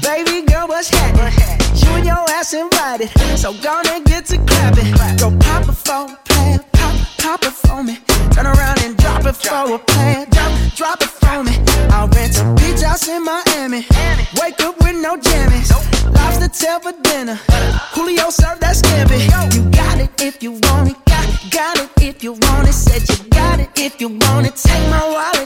Baby girl, what's happening? You and your ass invited, so gonna get to clapping. Go pop a plan, pop, pop it for me. Turn around and drop it for a plan, drop, drop it for me. I'll rent a beach house in Miami. Wake up with no jammies. Lobster tail for dinner. Julio served that scampi. You got it if you want it. Got, got it if you want it. Said you got it if you want it. Take my wallet